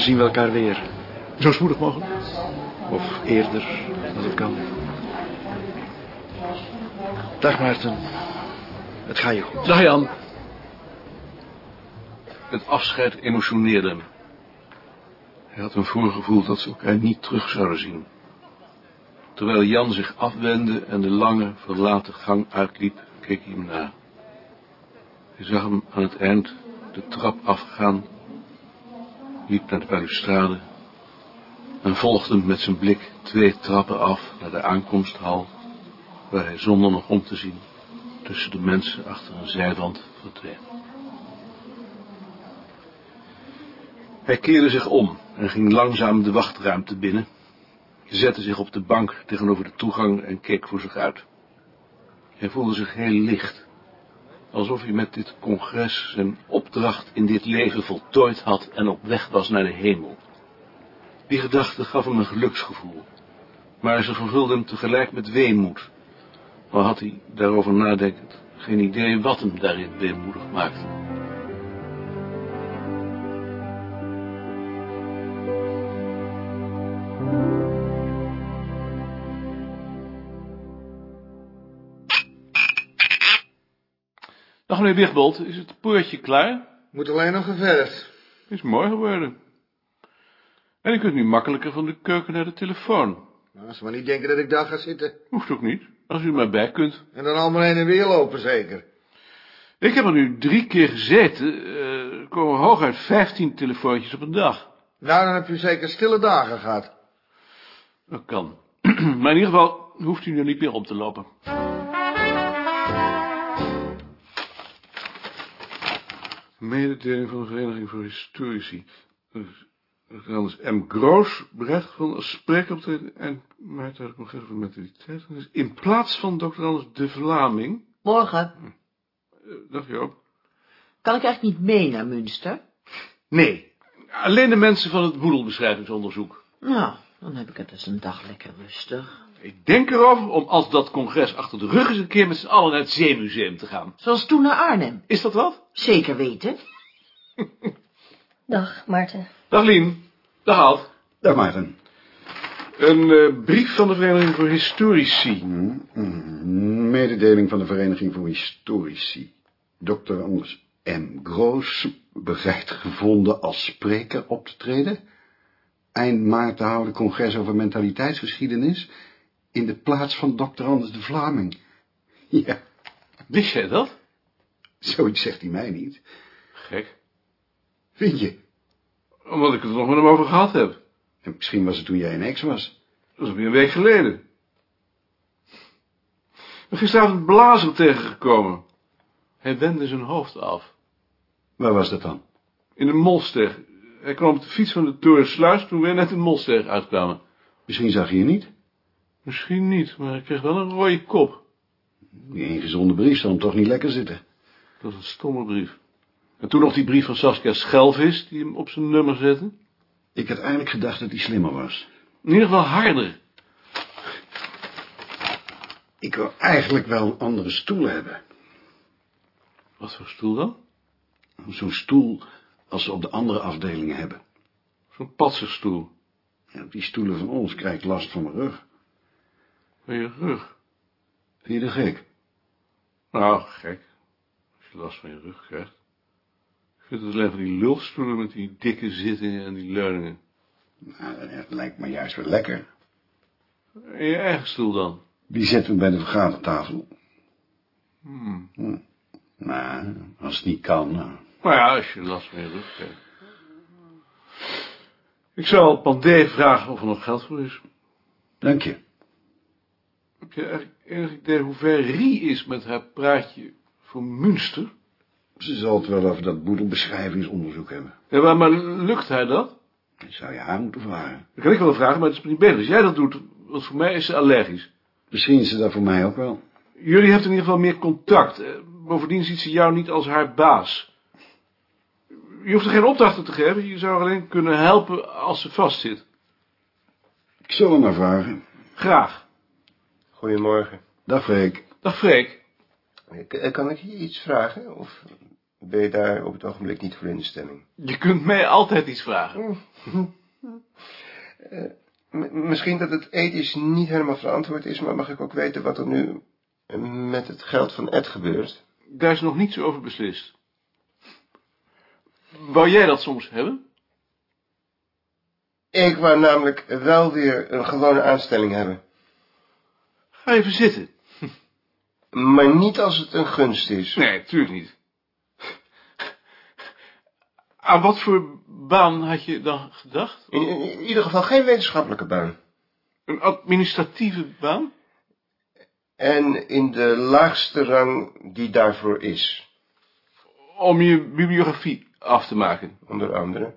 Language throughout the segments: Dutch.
Wanneer zien we elkaar weer? Zo spoedig mogelijk. Of eerder, als het kan. Dag Maarten. Het gaat je goed. Dag Jan. Het afscheid emotioneerde hem. Hij had een voorgevoel dat ze elkaar niet terug zouden zien. Terwijl Jan zich afwendde en de lange, verlaten gang uitliep, keek hij hem na. Hij zag hem aan het eind de trap afgaan, liep naar de balustrade en volgde met zijn blik twee trappen af naar de aankomsthal, waar hij zonder nog om te zien tussen de mensen achter een zijwand verdween. Hij keerde zich om en ging langzaam de wachtruimte binnen, zette zich op de bank tegenover de toegang en keek voor zich uit. Hij voelde zich heel licht, alsof hij met dit congres zijn opdracht in dit leven voltooid had en op weg was naar de hemel. Die gedachte gaf hem een geluksgevoel, maar ze vervulde hem tegelijk met weemoed, al had hij daarover nadenkend geen idee wat hem daarin weemoedig maakte. Dag meneer Wigbold, is het poortje klaar? Moet alleen nog geverfd. Is mooi geworden. En u kunt nu makkelijker van de keuken naar de telefoon. Nou, als ze maar niet denken dat ik daar ga zitten. Hoeft ook niet, als u er maar bij kunt. En dan allemaal heen en weer lopen, zeker. Ik heb er nu drie keer gezeten. eh, Er komen hooguit vijftien telefoontjes op een dag. Nou, dan heb je zeker stille dagen gehad. Dat kan. maar in ieder geval hoeft u er niet meer om te lopen. Mededeling van de Vereniging voor Historici. Frans M. Groos berecht van als spreker op de eind het congres van mentaliteit. In plaats van Dr. Anders de Vlaming. Morgen. eh, Dag Joop. Kan ik eigenlijk niet mee naar Münster? Nee. Alleen de mensen van het boedelbeschrijvingsonderzoek. Nou, dan heb ik het dus een dag lekker rustig. Ik denk erover om als dat congres achter de rug is een keer met z'n allen naar het Zeemuseum te gaan. Zoals toen naar Arnhem. Is dat wat? Zeker weten. Dag, Maarten. Dag Lien. Dag Alt. Dag Maarten. Een eh, brief van de Vereniging voor Historici. Mm, mm, Mededeling van de Vereniging voor Historici. Dr. Anders M. Groos bereid gevonden als spreker op te treden. Eind maart te houden congres over mentaliteitsgeschiedenis in de plaats van Dr. Anders de Vlaming. Ja, Wist jij dat? zoiets zegt hij mij niet. Gek. Vind je? Omdat ik het er nog met hem over gehad heb. En misschien was het toen jij een ex was. Dat is alweer een week geleden. Gisteravond Blazer tegengekomen. Hij wendde zijn hoofd af. Waar was dat dan? In de Molsteeg. Hij kwam op de fiets van de Torensluis toen wij net de Molsteeg uitkwamen. Misschien zag je je niet. Misschien niet, maar ik kreeg wel een rode kop. Die ingezonde brief zal hem toch niet lekker zitten. Dat was een stomme brief. En toen nog die brief van Saskia Schelvis, die hem op zijn nummer zette. Ik had eigenlijk gedacht dat hij slimmer was. In ieder geval harder. Ik wil eigenlijk wel een andere stoel hebben. Wat voor stoel dan? Zo'n stoel als ze op de andere afdelingen hebben. Zo'n patserstoel. Ja, die stoelen van ons krijg ik last van mijn rug. Van je rug. Vind je dat gek? Nou, gek. Als je last van je rug krijgt. Ik vind het alleen van die lulstoelen met die dikke zittingen en die leuningen. Nou, het lijkt me juist wel lekker. En je eigen stoel dan? Die zetten we bij de vergadertafel. Hmm. Hm. Nou, als het niet kan, nou. Nou ja, als je last van je rug krijgt. Ik zal Pandé vragen of er nog geld voor is. Dank je. Heb je eigenlijk enig idee hoe ver Rie is met haar praatje voor Münster? Ze zal het wel over dat boedelbeschrijvingsonderzoek hebben. Ja, maar, maar lukt hij dat? Dat zou je haar moeten vragen. Dat kan ik wel vragen, maar het is niet beter als jij dat doet, want voor mij is ze allergisch. Misschien is ze dat voor mij ook wel. Jullie hebben in ieder geval meer contact. Eh, Bovendien ziet ze jou niet als haar baas. Je hoeft er geen opdrachten te geven, je zou alleen kunnen helpen als ze vastzit. Ik zal hem maar vragen. Graag. Goedemorgen. Dag Freek. Dag Freek. K- Kan ik je iets vragen? Of ben je daar op het ogenblik niet voor in de stemming. Je kunt mij altijd iets vragen. M- misschien dat het ethisch niet helemaal verantwoord is, maar mag ik ook weten wat er nu met het geld van Ed gebeurt? Daar is nog niets over beslist. Wou jij dat soms hebben? Ik wou namelijk wel weer een gewone aanstelling hebben. Ga even zitten. Maar niet als het een gunst is. Nee, natuurlijk niet. Aan wat voor baan had je dan gedacht? In ieder geval geen wetenschappelijke baan. Een administratieve baan? En in de laagste rang die daarvoor is, Om je bibliografie af te maken. onder andere.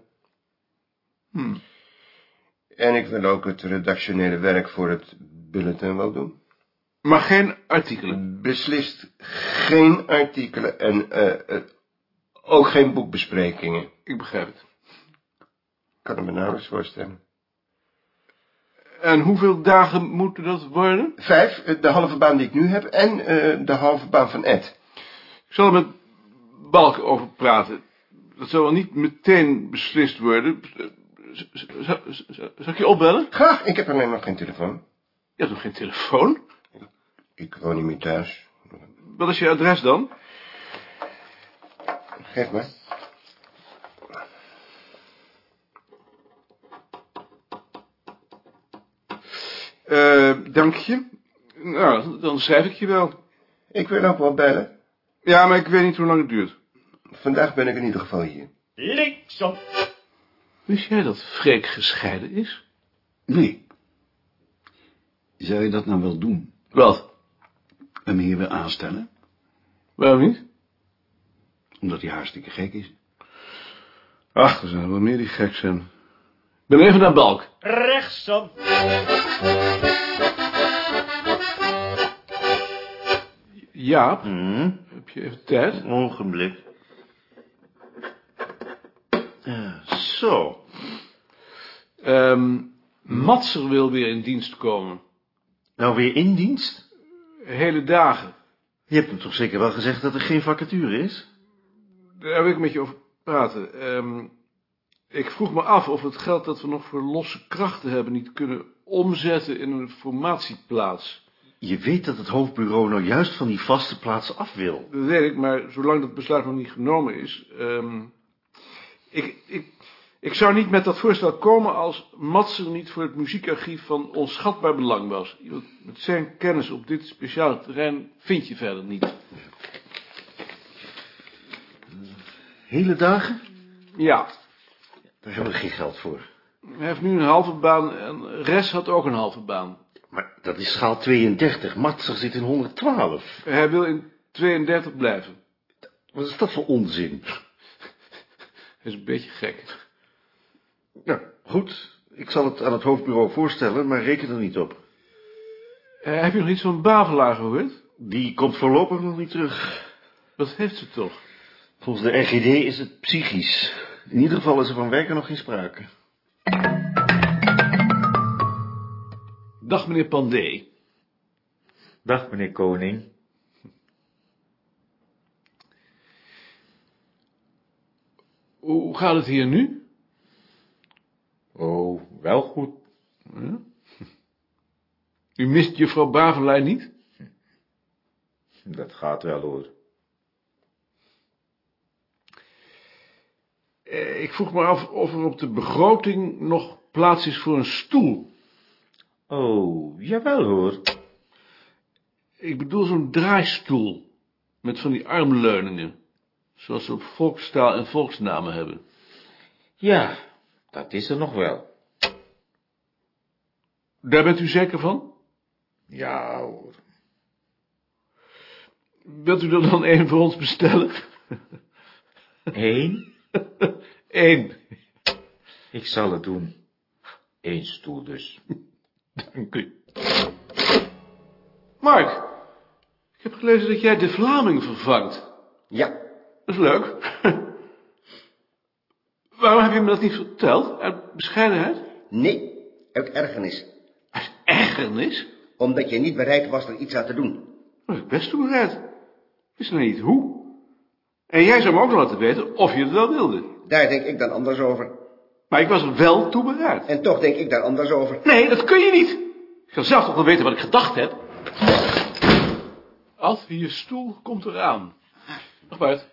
Hmm. En ik wil ook het redactionele werk voor het bulletin wel doen. Maar geen artikelen. Beslist geen artikelen en eh, eh, ook geen boekbesprekingen. Ik begrijp het. Ik kan het me nauwelijks voorstellen. En hoeveel dagen moeten dat worden? Vijf, eh, de halve baan die ik nu heb en de halve baan van Ed. Ik zal er met Balk over praten. Dat zal wel niet meteen beslist worden. Z- z- z- z- Zal ik je opbellen? Graag, ik heb alleen nog geen telefoon. Je hebt nog geen telefoon? Ik woon niet meer thuis. Wat is je adres dan? Geef maar. Eh, dank je. Nou, dan schrijf ik je wel. Ik wil ook wel bellen. Ja, maar ik weet niet hoe lang het duurt. Vandaag ben ik in ieder geval hier. Linksom. Wist jij dat Freek gescheiden is? Nee. Zou je dat nou wel doen? Wat? Hem hier weer aanstellen? Waarom niet? Omdat hij hartstikke gek is. Ach, er zijn er wel meer die gek zijn. Ik ben even naar Balk. Rechtsom. Jaap, Hm, heb je even tijd? ogenblik. Ja, zo. Ehm Matser wil weer in dienst komen. Nou weer in dienst? Hele dagen. Je hebt hem toch zeker wel gezegd dat er geen vacature is? Daar wil ik met je over praten. Ehm, ik vroeg me af of het geld dat we nog voor losse krachten hebben... niet kunnen omzetten in een formatieplaats. Je weet dat het hoofdbureau nou juist van die vaste plaatsen af wil. Dat weet ik, maar zolang dat besluit nog niet genomen is... ehm, ik, ik, ik zou niet met dat voorstel komen als Matser niet voor het muziekarchief van onschatbaar belang was. Met zijn kennis op dit speciale terrein vind je verder niet. Hele dagen? Ja, Daar hebben we geen geld voor. hij heeft nu een halve baan en Res had ook een halve baan. Maar dat is schaal 32. Matser zit in 112. Hij wil in 32 blijven. Wat is dat voor onzin? Hij is een beetje gek. Nou, goed. Ik zal het aan het hoofdbureau voorstellen, maar reken er niet op. Eh, heb je nog iets van Bavelaar gehoord? Die komt voorlopig nog niet terug. Wat heeft ze toch? Volgens de RGD is het psychisch. In ieder geval is er van werken nog geen sprake. Dag meneer Pandé. Dag, meneer Koning. Hoe gaat het hier nu? Oh, wel goed. U mist juffrouw Bavelaar niet? Dat gaat wel hoor. Eh, ik vroeg me af of er op de begroting nog plaats is voor een stoel. Oh, jawel hoor. Ik bedoel zo'n draaistoel. Met van die armleuningen. Zoals ze op volkstaal en volksnamen hebben. Ja, dat is er nog wel. Daar bent u zeker van? Ja hoor. Wilt u er dan één voor ons bestellen? Eén? Eén. Ik zal het doen. Eén stoel dus. Dank u. Mark, ik heb gelezen dat jij de Vlaming vervangt. Ja, Dat is leuk. Waarom heb je me dat niet verteld? Uit bescheidenheid? Nee, uit ergernis. Uit ergernis? Omdat je niet bereid was er iets aan te doen. Dat is best toe bereid. Is er niet hoe? En jij zou me ook laten weten of je het wel wilde. Daar denk ik dan anders over. Maar ik was er wel toe bereid. En toch denk ik daar anders over. Nee, dat kun je niet. Ik kan zelf toch wel weten wat ik gedacht heb. Ad, je stoel komt eraan. Nog buiten.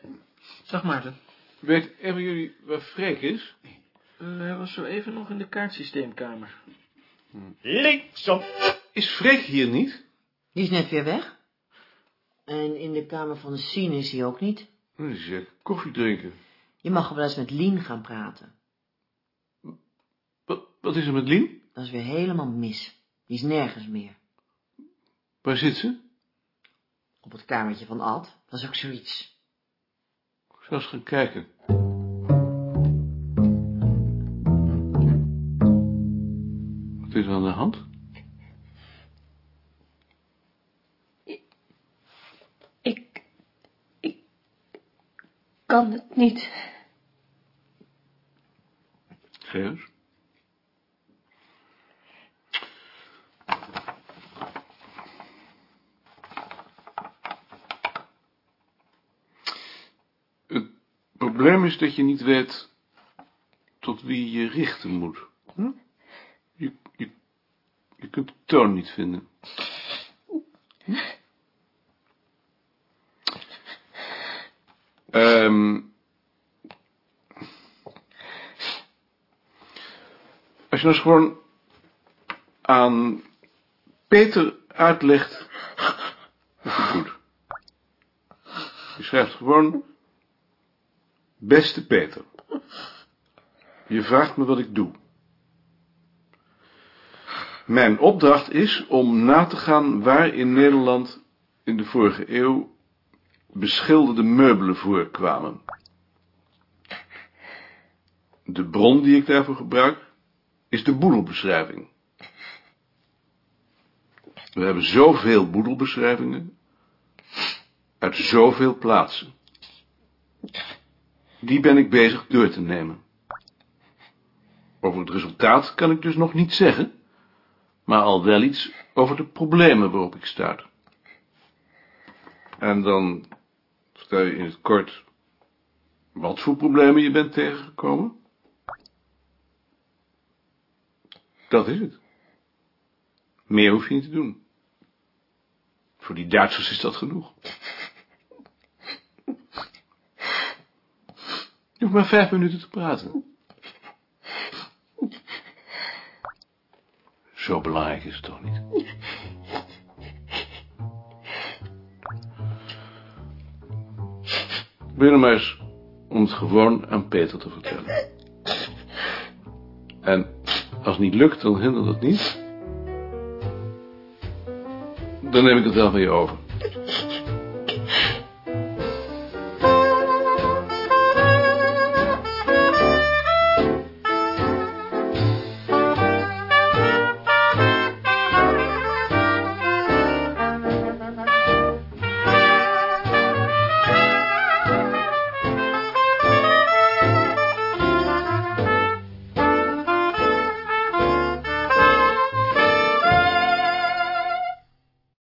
Zeg Maarten. Weet een van jullie waar Freek is? Eh, hij was zo even nog in de kaartsysteemkamer. Linksom. Is Freek hier niet? Die is net weer weg. En in de kamer van de Sien is hij ook niet. Dan is hij koffie drinken. Je mag wel eens met Lien gaan praten. Wat, wat is er met Lien? Dat is weer helemaal mis. Die is nergens meer. Waar zit ze? Op het kamertje van Ad. Dat is ook zoiets. Ik zal eens gaan kijken. Wat is er aan de hand? Ik... Ik... kan het niet. Geus? Het probleem is dat je niet weet tot wie je richten moet. Hm? Je, je, je kunt de toon niet vinden. Hm? Ehm als je nou eens gewoon aan Peter uitlegt wat je doet. Je schrijft gewoon, beste Peter, je vraagt me wat ik doe. Mijn opdracht is om na te gaan waar in Nederland in de vorige eeuw beschilderde meubelen voorkwamen. De bron die ik daarvoor gebruik is de boedelbeschrijving. We hebben zoveel boedelbeschrijvingen uit zoveel plaatsen. Die ben ik bezig door te nemen. Over het resultaat kan ik dus nog niet zeggen, maar al wel iets over de problemen waarop ik stuit. En dan vertel je in het kort wat voor problemen je bent tegengekomen. Dat is het. Meer hoef je niet te doen. Voor die Duitsers is dat genoeg. Je hoeft maar vijf minuten te praten. Zo belangrijk is het toch niet? Begin maar eens om het gewoon aan Peter te vertellen. En als het niet lukt, dan hindert dat niet. Dan neem ik het wel van je over.